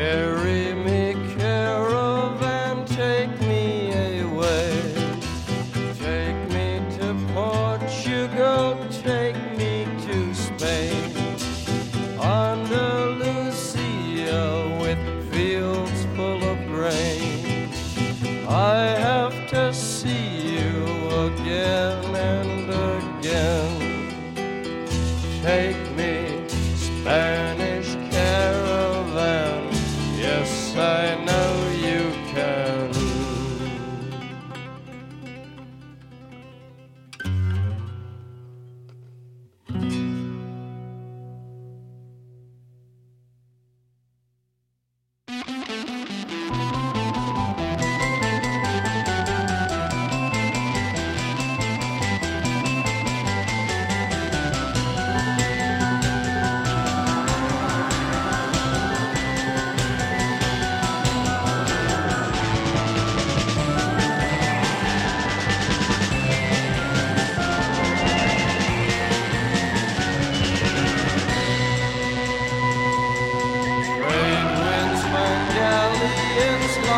Carry